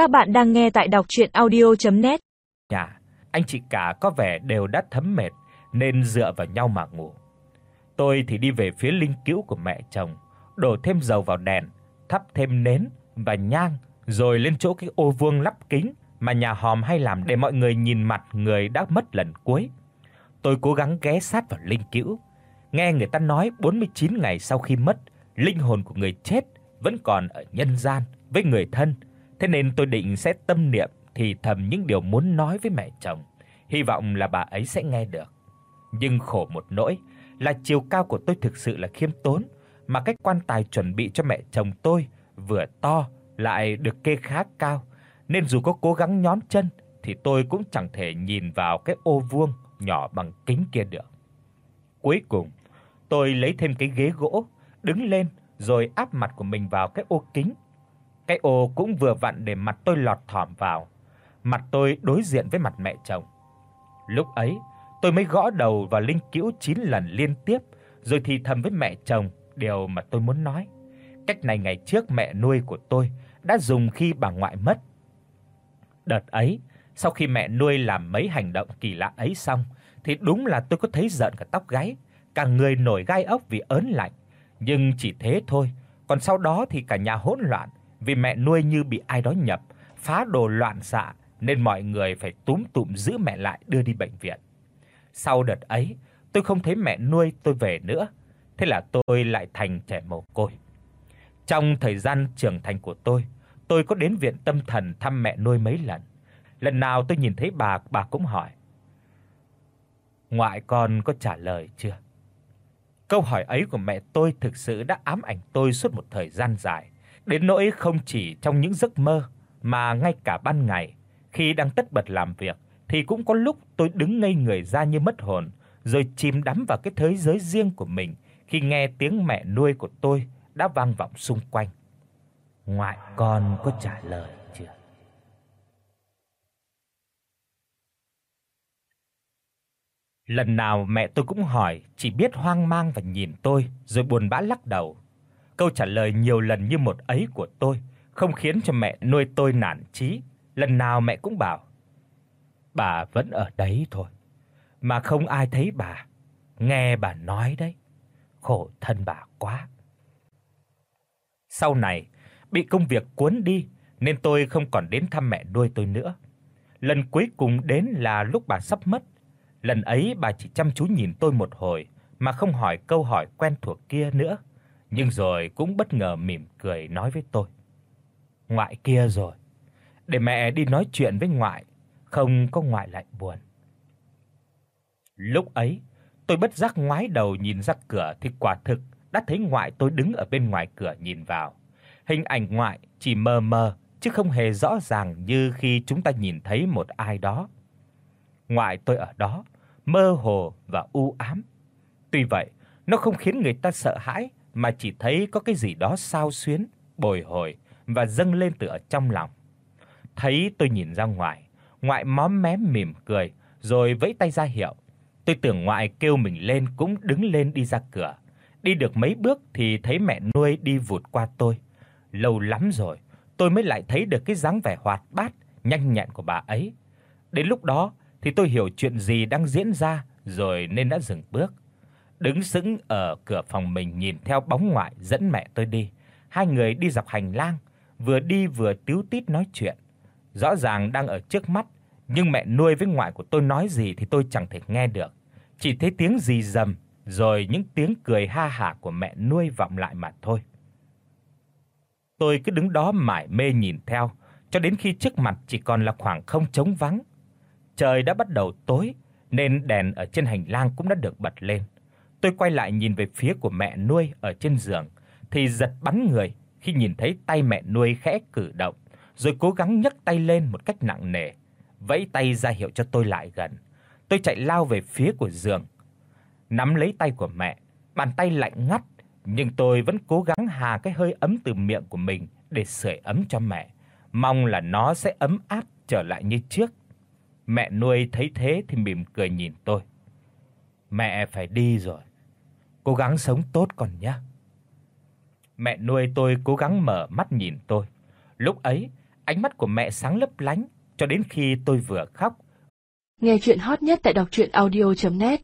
Các bạn đang nghe tại đọc audio net Nhà, anh chị cả có vẻ đều đã thấm mệt nên dựa vào nhau mà ngủ. Tôi thì đi về phía linh cữu của mẹ chồng, đổ thêm dầu vào đèn, thắp thêm nến và nhang rồi lên chỗ cái ô vuông lắp kính mà nhà hòm hay làm để mọi người nhìn mặt người đã mất lần cuối. Tôi cố gắng ghé sát vào linh cữu, nghe người ta nói 49 ngày sau khi mất, linh hồn của người chết vẫn còn ở nhân gian với người thân, thế nên tôi định sẽ tâm niệm thì thầm những điều muốn nói với mẹ chồng, hy vọng là bà ấy sẽ nghe được. Nhưng khổ một nỗi là chiều cao của tôi thực sự là khiêm tốn, mà cách quan tài chuẩn bị cho mẹ chồng tôi vừa to lại được kê khá cao, nên dù có cố gắng nhón chân thì tôi cũng chẳng thể nhìn vào cái ô vuông nhỏ bằng kính kia được. Cuối cùng, tôi lấy thêm cái ghế gỗ, đứng lên rồi áp mặt của mình vào cái ô kính. Cái ô cũng vừa vặn để mặt tôi lọt thỏm vào. Mặt tôi đối diện với mặt mẹ chồng. Lúc ấy, tôi mới gõ đầu vào linh cữu 9 lần liên tiếp, rồi thì thầm với mẹ chồng điều mà tôi muốn nói. Cách này ngày trước mẹ nuôi của tôi đã dùng khi bà ngoại mất. Đợt ấy, sau khi mẹ nuôi làm mấy hành động kỳ lạ ấy xong thì đúng là tôi có thấy giận cả tóc gáy, cả người nổi gai ốc vì ớn lạnh, nhưng chỉ thế thôi, còn sau đó thì cả nhà hỗn loạn vì mẹ nuôi như bị ai đó nhập, phá đồ loạn xạ nên mọi người phải túm tụm giữ mẹ lại đưa đi bệnh viện. Sau đợt ấy, tôi không thấy mẹ nuôi tôi về nữa, thế là tôi lại thành trẻ mồ côi. Trong thời gian trưởng thành của tôi, tôi có đến viện tâm thần thăm mẹ nuôi mấy lần. Lần nào tôi nhìn thấy bà, bà cũng hỏi: "Ngoại con có trả lời chưa?" Câu hỏi ấy của mẹ tôi thực sự đã ám ảnh tôi suốt một thời gian dài, đến nỗi không chỉ trong những giấc mơ mà ngay cả ban ngày, khi đang tất bật làm việc thì cũng có lúc tôi đứng ngây người ra như mất hồn, rồi chìm đắm vào cái thế giới riêng của mình khi nghe tiếng mẹ nuôi của tôi đã vang vọng xung quanh. Ngoại con có trả lời chưa? Lần nào mẹ tôi cũng hỏi, chỉ biết hoang mang và nhìn tôi rồi buồn bã lắc đầu. Câu trả lời nhiều lần như một ấy của tôi không khiến cho mẹ nuôi tôi nản chí, lần nào mẹ cũng bảo: "Bà vẫn ở đấy thôi, mà không ai thấy bà, nghe bà nói đấy, khổ thân bà quá." Sau này, bị công việc cuốn đi nên tôi không còn đến thăm mẹ nuôi tôi nữa. Lần cuối cùng đến là lúc bà sắp mất. Lần ấy bà chỉ chăm chú nhìn tôi một hồi mà không hỏi câu hỏi quen thuộc kia nữa, nhưng rồi cũng bất ngờ mỉm cười nói với tôi: "Ngoại kia rồi, để mẹ đi nói chuyện với ngoại, không có ngoại lại buồn." Lúc ấy, tôi bất giác ngoái đầu nhìn ra cửa thì quả thực đã thấy ngoại tôi đứng ở bên ngoài cửa nhìn vào. Hình ảnh ngoại chỉ mờ mờ chứ không hề rõ ràng như khi chúng ta nhìn thấy một ai đó. Ngoại tôi ở đó, mơ hồ và u ám. Tuy vậy, nó không khiến người ta sợ hãi mà chỉ thấy có cái gì đó sao xuyến, bồi hồi và dâng lên từ ở trong lòng. Thấy tôi nhìn ra ngoài, ngoại móm mém mỉm cười rồi vẫy tay ra hiệu. Tôi tưởng ngoại kêu mình lên cũng đứng lên đi ra cửa. Đi được mấy bước thì thấy mẹ nuôi đi vụt qua tôi. Lâu lắm rồi, tôi mới lại thấy được cái dáng vẻ hoạt bát, nhanh nhẹn của bà ấy. Đến lúc đó thì tôi hiểu chuyện gì đang diễn ra rồi nên đã dừng bước. Đứng sững ở cửa phòng mình nhìn theo bóng ngoại dẫn mẹ tôi đi. Hai người đi dọc hành lang, vừa đi vừa tíu tít nói chuyện. Rõ ràng đang ở trước mắt, nhưng mẹ nuôi với ngoại của tôi nói gì thì tôi chẳng thể nghe được. Chỉ thấy tiếng rì rầm rồi những tiếng cười ha hả của mẹ nuôi vọng lại mà thôi. Tôi cứ đứng đó mải mê nhìn theo, cho đến khi trước mặt chỉ còn là khoảng không trống vắng. Trời đã bắt đầu tối nên đèn ở trên hành lang cũng đã được bật lên. Tôi quay lại nhìn về phía của mẹ nuôi ở trên giường thì giật bắn người khi nhìn thấy tay mẹ nuôi khẽ cử động, rồi cố gắng nhấc tay lên một cách nặng nề, vẫy tay ra hiệu cho tôi lại gần. Tôi chạy lao về phía của giường, nắm lấy tay của mẹ, bàn tay lạnh ngắt, nhưng tôi vẫn cố gắng hà cái hơi ấm từ miệng của mình để sưởi ấm cho mẹ, mong là nó sẽ ấm áp trở lại như trước. Mẹ nuôi thấy thế thì mỉm cười nhìn tôi. Mẹ phải đi rồi. Cố gắng sống tốt con nhé. Mẹ nuôi tôi cố gắng mở mắt nhìn tôi. Lúc ấy, ánh mắt của mẹ sáng lấp lánh cho đến khi tôi vừa khóc. Nghe truyện hot nhất tại doctruyenaudio.net